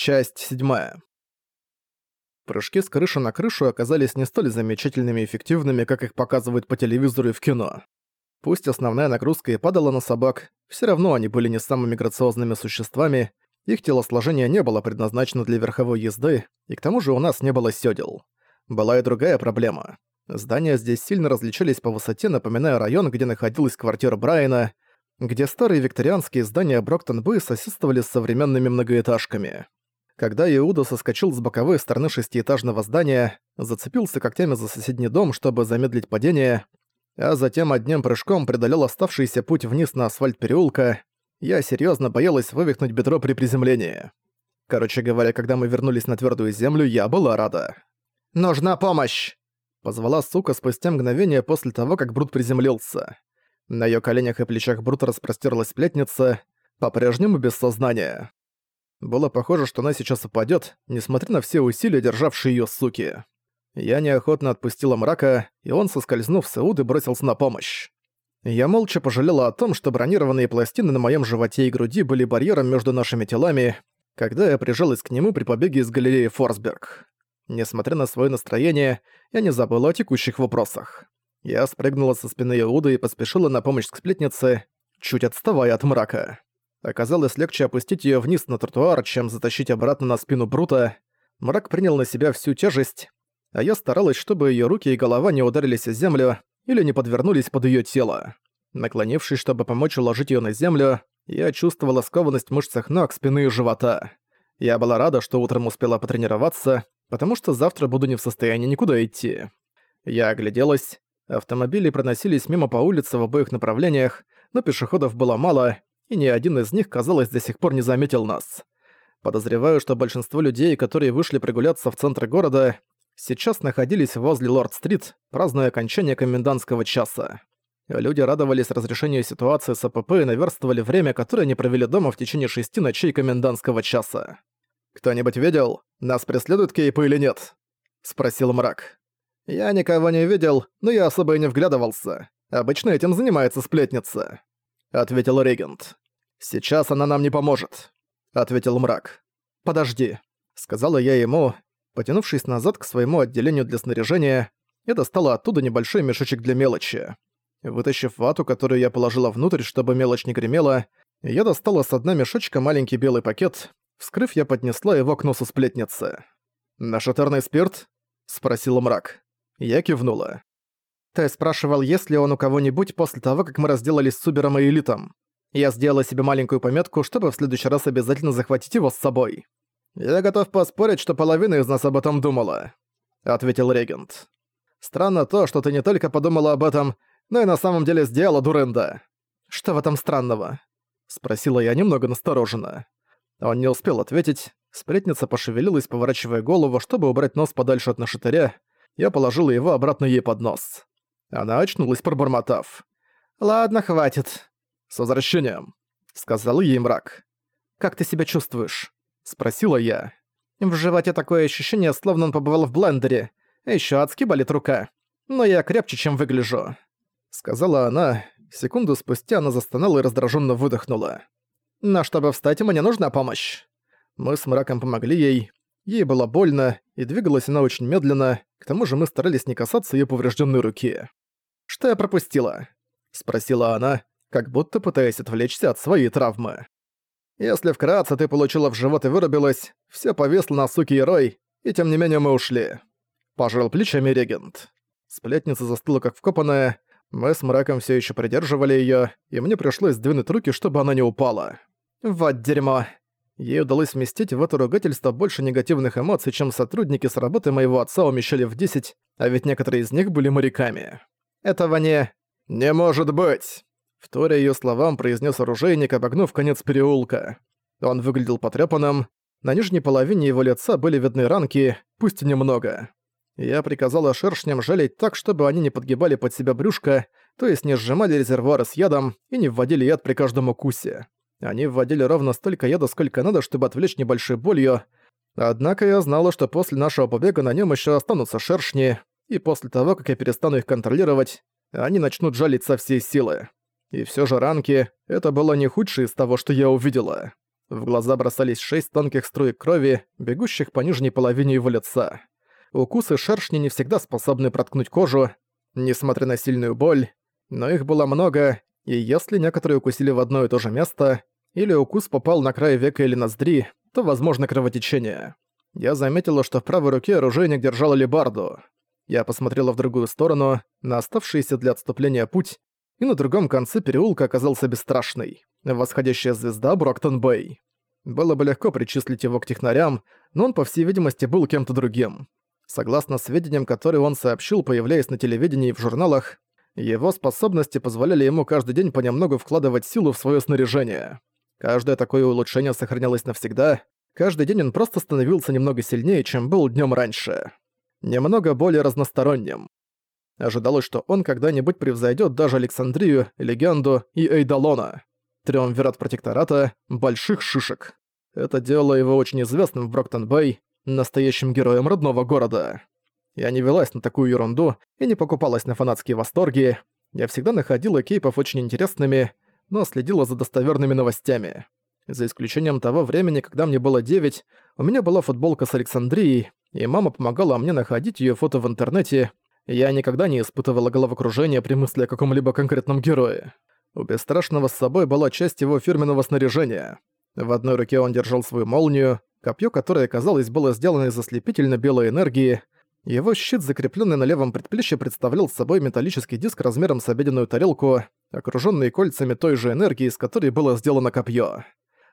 Часть 7. Прыжки с крыши на крышу оказались не столь замечательными и эффективными, как их показывают по телевизору и в кино. Пусть основная нагрузка и падала на собак, все равно они были не самыми грациозными существами, их телосложение не было предназначено для верховой езды, и к тому же у нас не было сёдел. Была и другая проблема. Здания здесь сильно различались по высоте, напоминая район, где находилась квартира Брайана, где старые викторианские здания Броктон-Бы соседствовали с современными многоэтажками. Когда Иуда соскочил с боковой стороны шестиэтажного здания, зацепился когтями за соседний дом, чтобы замедлить падение, а затем одним прыжком преодолел оставшийся путь вниз на асфальт переулка, я серьезно боялась вывихнуть бедро при приземлении. Короче говоря, когда мы вернулись на твердую землю, я была рада. «Нужна помощь!» Позвала сука спустя мгновение после того, как Брут приземлился. На ее коленях и плечах Брута распростерлась сплетница, по-прежнему без сознания. Было похоже, что она сейчас упадет, несмотря на все усилия, державшие ее суки. Я неохотно отпустила мрака, и он, соскользнув с Иуды, бросился на помощь. Я молча пожалела о том, что бронированные пластины на моем животе и груди были барьером между нашими телами, когда я прижалась к нему при побеге из галереи Форсберг. Несмотря на свое настроение, я не забыла о текущих вопросах. Я спрыгнула со спины Иуды и поспешила на помощь к сплетнице, чуть отставая от мрака. Оказалось легче опустить её вниз на тротуар, чем затащить обратно на спину Брута. Мрак принял на себя всю тяжесть, а я старалась, чтобы её руки и голова не ударились о землю или не подвернулись под её тело. Наклонившись, чтобы помочь уложить её на землю, я чувствовала скованность в мышцах ног, спины и живота. Я была рада, что утром успела потренироваться, потому что завтра буду не в состоянии никуда идти. Я огляделась. Автомобили проносились мимо по улице в обоих направлениях, но пешеходов было мало, и ни один из них, казалось, до сих пор не заметил нас. Подозреваю, что большинство людей, которые вышли прогуляться в центр города, сейчас находились возле Лорд-стрит, празднуя окончание комендантского часа. Люди радовались разрешению ситуации с АПП и наверстывали время, которое они провели дома в течение шести ночей комендантского часа. «Кто-нибудь видел, нас преследуют кейпы или нет?» — спросил мрак. «Я никого не видел, но я особо и не вглядывался. Обычно этим занимается сплетница», — ответил регент. «Сейчас она нам не поможет», — ответил мрак. «Подожди», — сказала я ему, потянувшись назад к своему отделению для снаряжения, я достала оттуда небольшой мешочек для мелочи. Вытащив вату, которую я положила внутрь, чтобы мелочь не гремела, я достала с дна мешочка маленький белый пакет. Вскрыв, я поднесла его к носу сплетницы. «Нашатырный спирт?» — спросил мрак. Я кивнула. Ты спрашивал, есть ли он у кого-нибудь после того, как мы разделались с Субером и Элитом. Я сделала себе маленькую пометку, чтобы в следующий раз обязательно захватить его с собой. «Я готов поспорить, что половина из нас об этом думала», — ответил регент. «Странно то, что ты не только подумала об этом, но и на самом деле сделала дурында». «Что в этом странного?» — спросила я немного настороженно. Он не успел ответить. Сплетница пошевелилась, поворачивая голову, чтобы убрать нос подальше от нашатыря. Я положила его обратно ей под нос. Она очнулась, пробормотав. «Ладно, хватит. С возвращением», — сказал ей мрак. «Как ты себя чувствуешь?» — спросила я. В животе такое ощущение, словно он побывал в блендере. Ещё адски болит рука. Но я крепче, чем выгляжу. Сказала она. Секунду спустя она застонала и раздражённо выдохнула. Но чтобы встать, мне нужна помощь. Мы с мраком помогли ей. Ей было больно, и двигалась она очень медленно, к тому же мы старались не касаться её повреждённой руки. «Что я пропустила?» — спросила она, как будто пытаясь отвлечься от своей травмы. «Если вкратце ты получила в живот и вырубилась, всё повесло на суки и рой, и тем не менее мы ушли». Пожал плечами регент. Сплетница застыла как вкопанная, мы с мраком всё ещё придерживали её, и мне пришлось сдвинуть руки, чтобы она не упала. «Вот дерьмо!» Ей удалось вместить в это ругательство больше негативных эмоций, чем сотрудники с работы моего отца умещали в 10, а ведь некоторые из них были моряками. Этого не... «Не может быть!» Вторя ее словам, произнес оружейник, обогнув конец переулка. Он выглядел потрепанным. На нижней половине его лица были видны ранки, пусть и немного. Я приказала шершням жалить так, чтобы они не подгибали под себя брюшко, то есть не сжимали резервуары с ядом и не вводили яд при каждом укусе. Они вводили ровно столько яда, сколько надо, чтобы отвлечь небольшой болью. Однако я знала, что после нашего побега на нем еще останутся шершни, и после того, как я перестану их контролировать, они начнут жалить со всей силы. И все же ранки — это было не худшее из того, что я увидела. В глаза бросались шесть тонких струек крови, бегущих по нижней половине его лица. Укусы шершни не всегда способны проткнуть кожу, несмотря на сильную боль, но их было много, и если некоторые укусили в одно и то же место, или укус попал на край века или ноздри, то возможно кровотечение. Я заметила, что в правой руке оружейник держал алебарду. Я посмотрела в другую сторону, на оставшийся для отступления путь, и на другом конце переулка оказался бесстрашный. Восходящая звезда Броктон-Бэй. Было бы легко причислить его к технарям, но он, по всей видимости, был кем-то другим. Согласно сведениям, которые он сообщил, появляясь на телевидении и в журналах, его способности позволяли ему каждый день понемногу вкладывать силу в свое снаряжение. Каждое такое улучшение сохранялось навсегда, каждый день он просто становился немного сильнее, чем был днем раньше. Немного более разносторонним. Ожидалось, что он когда-нибудь превзойдет даже Александрию, Легенду и Эйдалона. Триумвират протектората больших шишек. Это делало его очень известным в Броктон-Бэй, настоящим героем родного города. Я не велась на такую ерунду и не покупалась на фанатские восторги. Я всегда находила кейпов очень интересными, но следила за достоверными новостями. За исключением того времени, когда мне было 9, у меня была футболка с Александрией, и мама помогала мне находить ее фото в интернете. Я никогда не испытывала головокружения при мысли о каком-либо конкретном герое. У Бесстрашного с собой была часть его фирменного снаряжения. В одной руке он держал свою молнию, копье, которое, казалось, было сделано из ослепительно белой энергии. Его щит, закрепленный на левом предплечье, представлял собой металлический диск размером с обеденную тарелку, окруженный кольцами той же энергии, из которой было сделано копье.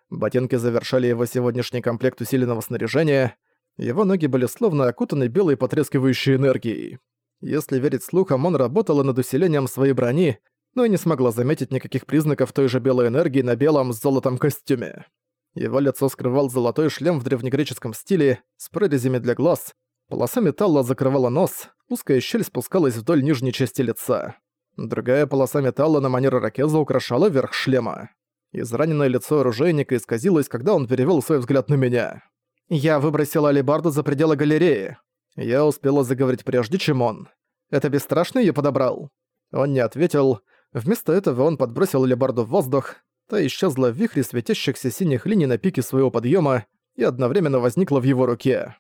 Ботинки завершали его сегодняшний комплект усиленного снаряжения. Его ноги были словно окутаны белой потрескивающей энергией. Если верить слухам, он работал над усилением своей брони, но и не смогла заметить никаких признаков той же белой энергии на белом с золотом костюме. Его лицо скрывал золотой шлем в древнегреческом стиле, с прорезями для глаз, полоса металла закрывала нос, узкая щель спускалась вдоль нижней части лица. Другая полоса металла на манер ракеза украшала верх шлема. Израненное лицо оружейника исказилось, когда он перевел свой взгляд на меня. Я выбросила алебарду за пределы галереи. Я успела заговорить прежде, чем он. Это бесстрашно ее подобрал. Он не ответил. Вместо этого он подбросил алебарду в воздух, Та исчезла в вихре светящихся синих линий на пике своего подъема и одновременно возникла в его руке.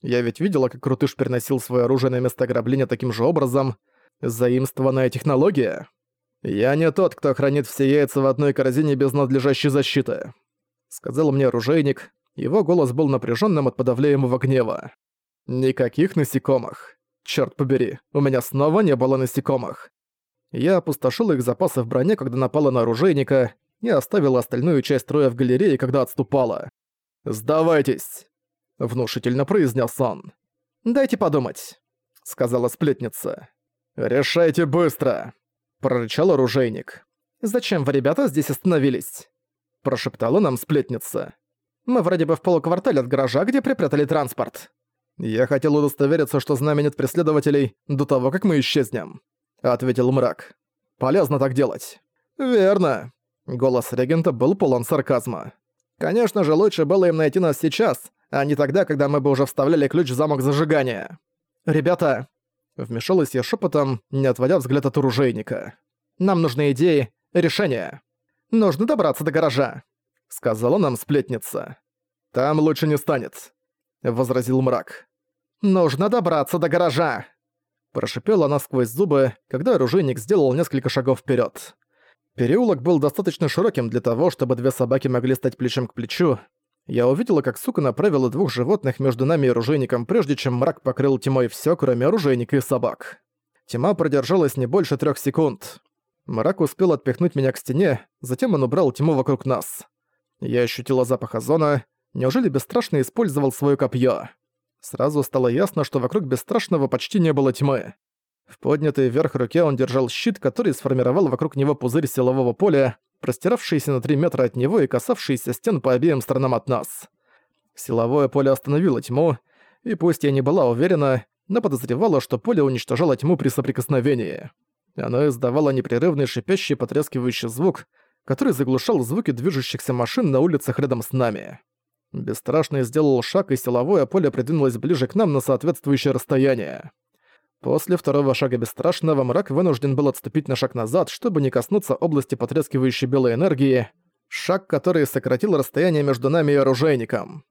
Я ведь видела, как Крутыш переносил свое оружие на место ограбления таким же образом. Заимствованная технология. «Я не тот, кто хранит все яйца в одной корзине без надлежащей защиты», — сказал мне оружейник. Его голос был напряженным от подавляемого гнева. «Никаких насекомых. Черт побери, у меня снова не было насекомых. Я опустошил их запасы в броне, когда напала на оружейника, и оставила остальную часть строя в галерее, когда отступала. «Сдавайтесь!» — внушительно произнес он. «Дайте подумать», — сказала сплетница. «Решайте быстро!» — прорычал оружейник. «Зачем вы, ребята, здесь остановились?» — прошептала нам сплетница. «Мы вроде бы в полуквартале от гаража, где припрятали транспорт». «Я хотел удостовериться, что знамя нет преследователей до того, как мы исчезнем», — ответил мрак. «Полезно так делать». «Верно», Голос регента был полон сарказма. «Конечно же, лучше было им найти нас сейчас, а не тогда, когда мы бы уже вставляли ключ в замок зажигания. Ребята!» Вмешалась я шепотом, не отводя взгляд от оружейника. «Нам нужны идеи, решения. Нужно добраться до гаража», — сказала нам сплетница. «Там лучше не станет», — возразил мрак. «Нужно добраться до гаража!» Прошипела она сквозь зубы, когда оружейник сделал несколько шагов вперед. Переулок был достаточно широким для того, чтобы две собаки могли стать плечом к плечу. Я увидела, как сука направила двух животных между нами и оружейником, прежде чем мрак покрыл тьмой все, кроме оружейника и собак. Тьма продержалась не больше трех секунд. Мрак успел отпихнуть меня к стене, затем он убрал тьму вокруг нас. Я ощутила запах озона. Неужели Бесстрашный использовал свое копье? Сразу стало ясно, что вокруг Бесстрашного почти не было тьмы. В поднятой вверх руке он держал щит, который сформировал вокруг него пузырь силового поля, простиравшийся на 3 метра от него и касавшийся стен по обеим сторонам от нас. Силовое поле остановило тьму, и пусть я не была уверена, но подозревала, что поле уничтожало тьму при соприкосновении. Оно издавало непрерывный шипящий потрескивающий звук, который заглушал звуки движущихся машин на улицах рядом с нами. Бесстрашный сделал шаг, и силовое поле придвинулось ближе к нам на соответствующее расстояние. После второго шага бесстрашного мрак вынужден был отступить на шаг назад, чтобы не коснуться области потрескивающей белой энергии. Шаг, который сократил расстояние между нами и оружейником.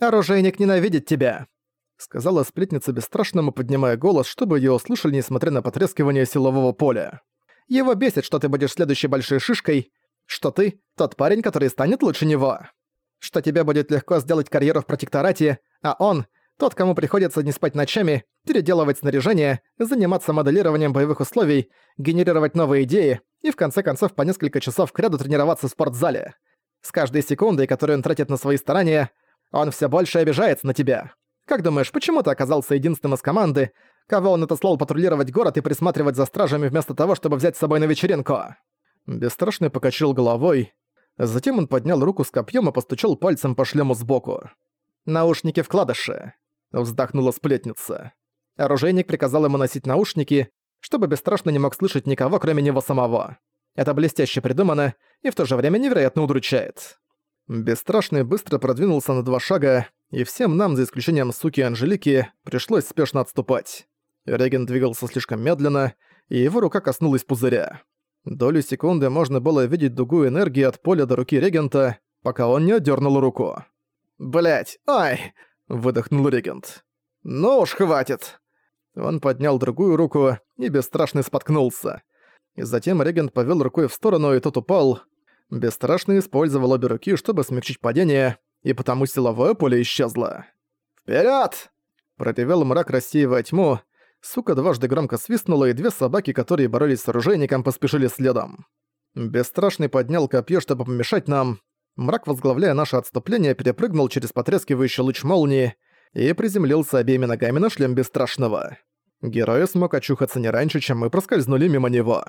«Оружейник ненавидит тебя», — сказала сплетница бесстрашному, поднимая голос, чтобы её услышали, несмотря на потрескивание силового поля. «Его бесит, что ты будешь следующей большой шишкой, что ты — тот парень, который станет лучше него, что тебе будет легко сделать карьеру в протекторате, а он — тот, кому приходится не спать ночами, переделывать снаряжение, заниматься моделированием боевых условий, генерировать новые идеи и в конце концов по несколько часов кряду тренироваться в спортзале. С каждой секундой, которую он тратит на свои старания, он все больше обижается на тебя. Как думаешь, почему ты оказался единственным из команды, кого он отослал патрулировать город и присматривать за стражами вместо того, чтобы взять с собой на вечеринку?» Бесстрашный покачал головой. Затем он поднял руку с копьем и постучал пальцем по шлему сбоку. «Наушники-вкладыши», — вздохнула сплетница. Оружейник приказал ему носить наушники, чтобы Бесстрашно не мог слышать никого, кроме него самого. Это блестяще придумано и в то же время невероятно удручает. Бесстрашный быстро продвинулся на два шага, и всем нам, за исключением суки Анжелики, пришлось спешно отступать. Реген двигался слишком медленно, и его рука коснулась пузыря. Долю секунды можно было видеть дугу энергии от поля до руки регента, пока он не отдернул руку. Блять, ай!» — выдохнул регент. «Ну уж хватит!» Он поднял другую руку и бесстрашно споткнулся. И затем регент повел рукой в сторону, и тот упал. Бесстрашно использовал обе руки, чтобы смягчить падение, и потому силовое поле исчезло. «Вперёд!» — протевел мрак, рассеивая тьму. Сука дважды громко свистнула, и две собаки, которые боролись с оружейником, поспешили следом. Бесстрашный поднял копье, чтобы помешать нам. Мрак, возглавляя наше отступление, перепрыгнул через потрескивающий луч молнии и приземлился обеими ногами на шлем Бесстрашного. Герой смог очухаться не раньше, чем мы проскользнули мимо него.